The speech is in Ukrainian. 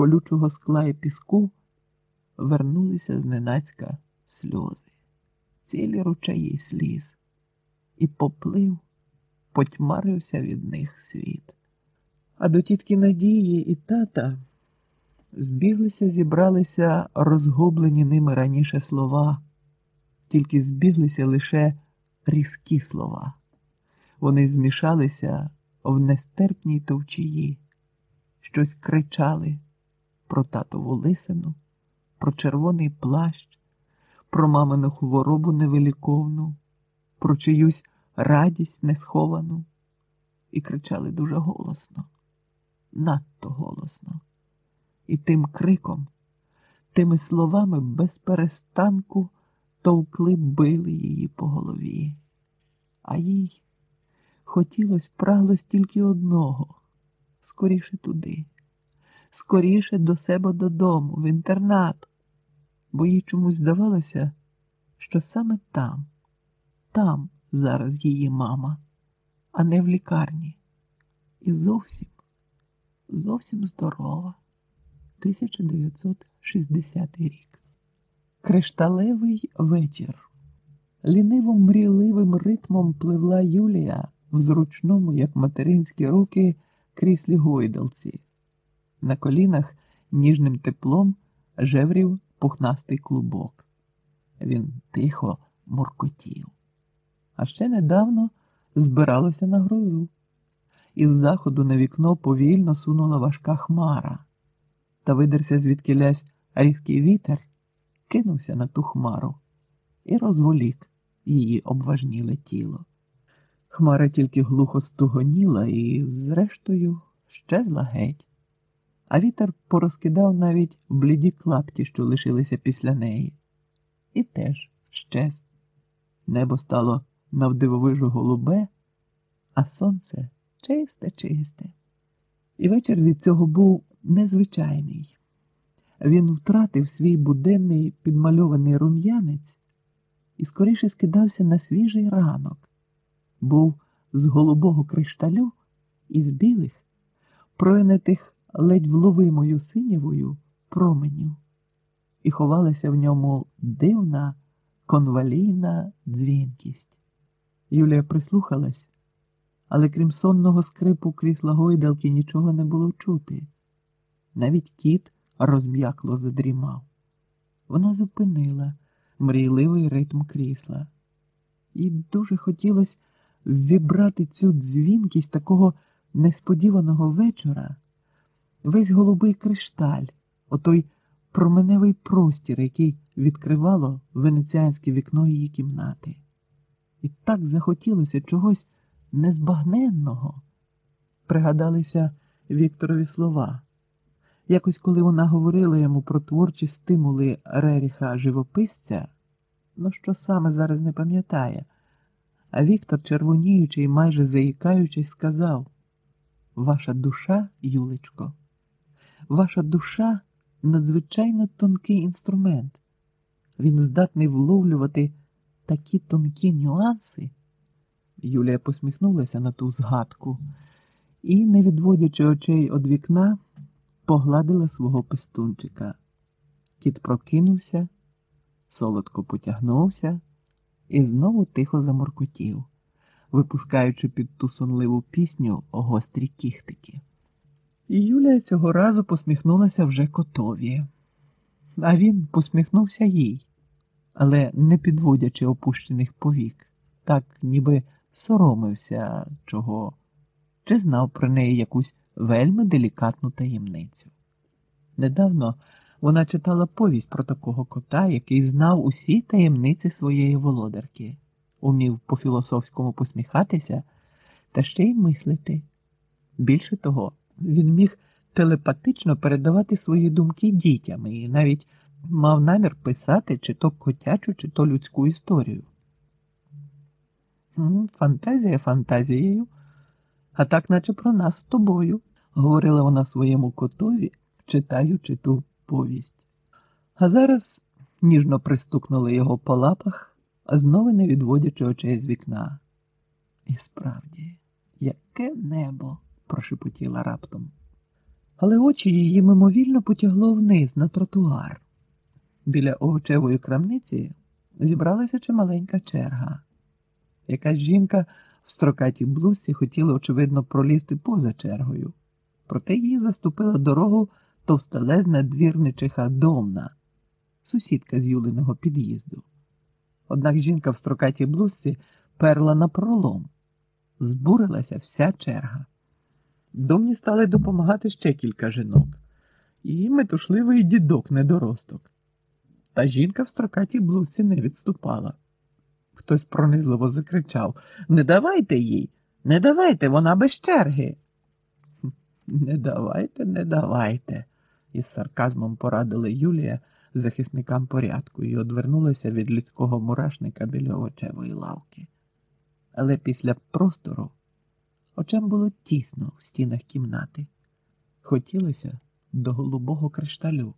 колючого скла і піску вернулися зненацька сльози, цілі ручаї сліз, і поплив, потьмарився від них світ. А до тітки Надії і тата збіглися, зібралися розгублені ними раніше слова, тільки збіглися лише різкі слова. Вони змішалися в нестерпній товчії, щось кричали про татову лисину, про червоний плащ, про мамину хворобу невиліковну, про чиюсь радість несховану, і кричали дуже голосно, надто голосно. І тим криком, тими словами без перестанку товкли били її по голові, а їй хотілось праглось тільки одного скоріше туди, скоріше до себе додому, в інтернат, бо їй чомусь здавалося, що саме там, там зараз її мама, а не в лікарні. І зовсім, зовсім здорова. 1960 рік. Кришталевий вечір. Лінивим мрійливим ритмом пливла Юлія в зручному, як материнські руки, кріслі гойдалці. На колінах ніжним теплом жеврів пухнастий клубок. Він тихо муркотів. А ще недавно збиралося на грозу. Із заходу на вікно повільно сунула важка хмара, та видерся звідкилясь різкий вітер, кинувся на ту хмару і розволік її обважніле тіло. Хмара тільки глухо стугоніла і, зрештою, щезла геть, а вітер порозкидав навіть бліді клапті, що лишилися після неї, і теж щез. Небо стало навдивовижу голубе, а сонце чисте, чисте. І вечір від цього був незвичайний. Він втратив свій буденний підмальований рум'янець і скоріше скидався на свіжий ранок був з голубого кришталю і з білих, пройнятих ледь вловимою синєвою променів, і ховалася в ньому дивна конвалійна дзвінкість. Юлія прислухалась, але крім сонного скрипу крісла гойдалки нічого не було чути. Навіть кіт розм'якло задрімав. Вона зупинила мрійливий ритм крісла. Їй дуже хотілося вібрати цю дзвінкість такого несподіваного вечора, весь голубий кришталь, отой променевий простір, який відкривало венеціанське вікно її кімнати. І так захотілося чогось незбагненного. Пригадалися Вікторові слова. Якось, коли вона говорила йому про творчі стимули Реріха живописця, ну що саме зараз не пам'ятає. А Віктор, червоніючи і майже заїкаючись, сказав: Ваша душа, Юлечко, ваша душа надзвичайно тонкий інструмент. Він здатний вловлювати такі тонкі нюанси. Юлія посміхнулася на ту згадку і, не відводячи очей від вікна, погладила свого пестунчика. Кіт прокинувся, солодко потягнувся і знову тихо заморкотів, випускаючи під ту сонливу пісню гострі кіхтики. І Юлія цього разу посміхнулася вже котові, а він посміхнувся їй, але не підводячи опущених повік, так ніби соромився чого, чи знав про неї якусь вельми делікатну таємницю. Недавно вона читала повість про такого кота, який знав усі таємниці своєї володарки, умів по філософському посміхатися та ще й мислити. Більше того, він міг телепатично передавати свої думки дітям і навіть мав намір писати чи то котячу, чи то людську історію. Фантазія фантазією, а так наче про нас з тобою, говорила вона своєму котові, читаючи ту повість. А зараз ніжно пристукнули його по лапах, знову не відводячи очей з вікна. І справді, яке небо, прошепотіла раптом. Але очі її мимовільно потягло вниз на тротуар. Біля овочевої крамниці зібралася чималенька черга. Якась жінка в строкатій блузці хотіла, очевидно, пролізти поза чергою, проте їй заступила дорогу товстелезна двірничиха Домна, сусідка з Юлиного під'їзду. Однак жінка в строкатій блузці перла на пролом. Збурилася вся черга. Домні стали допомагати ще кілька жінок, і метушливий дідок недоросток. Та жінка в строкатій блузці не відступала. Хтось пронизливо закричав Не давайте їй, не давайте, вона без черги. Не давайте, не давайте, із сарказмом порадила Юлія захисникам порядку і одвернулася від людського мурашника біля овочевої лавки. Але після простору очам було тісно в стінах кімнати. Хотілося до голубого кришталю.